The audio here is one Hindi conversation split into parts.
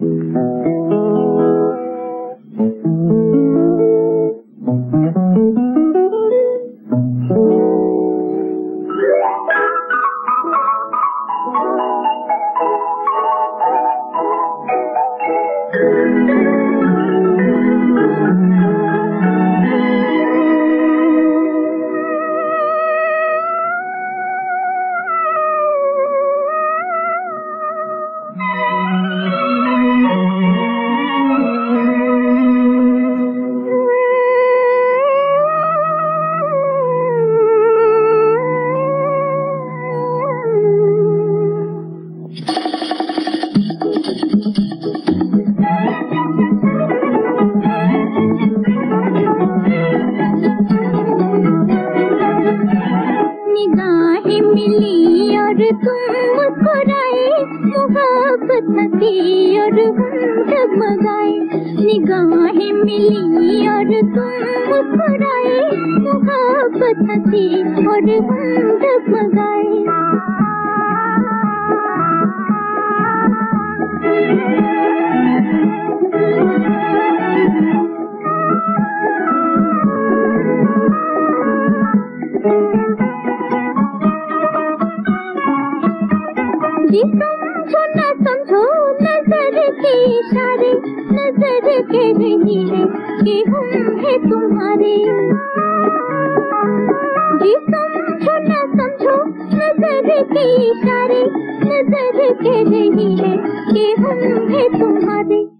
Mm-hmm. निगाहें मिली और तुम मुस्कुराए मोहब्बत हँसी और हम डगमगाए निगाहें मिली और तुम मुस्कुराए मोहब्बत हँसी और हम डगमगाए जी समझो न, समझो नज़र के इशारे, नज़र के रही कि हम है तुम्हारे। जी समझो न, समझो नज़र के इशारे, नज़र के रही कि हम है तुम्हारे।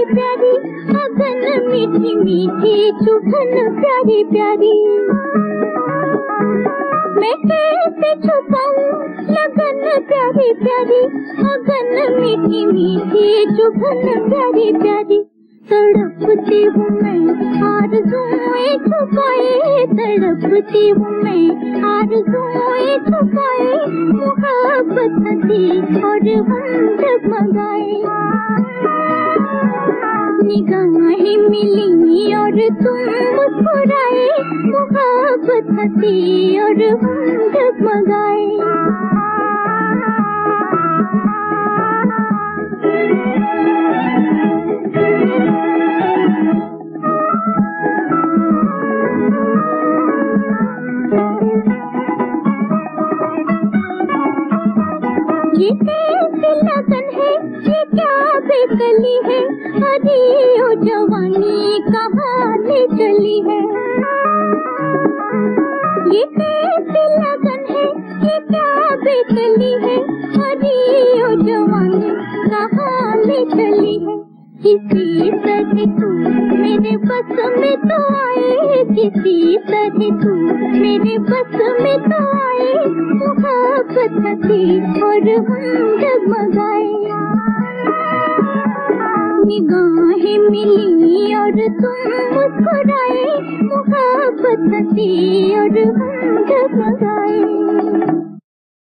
प्यारी प्यारी अगन मीठी मीठी चुभन प्यारी प्यारी। मैं कैसे छुपाऊं लगन प्यारी प्यारी, अगन मीठी मीठी चुभन प्यारी प्यारी। तड़पती हूँ मैं आरज़ुएँ छुपाए, तड़पती हूँ मैं आरज़ुएँ छुपाए, मोहब्बत हँसी और हम जगमगाए। निगाहें मिली और तुम मुस्कुराए मोहब्बत हँसी और हम जगमगाए ये कैसी लगन है ये क्या बेकली है। अरे ओ जवानी कहाँ ले चली है। ये कैसी लगन है? ये क्या बेकली है? अरे ओ जवानी कहाँ ले चली है। किसी तरह तू मेरे बस में तो आए। किसी तरह तू मेरे बस में तो आए। मोहब्बत थी और हम जगमगाए। निगाहें मिली और तुम मुस्कुराए मोहब्बत हँसी और हम जगमगाए।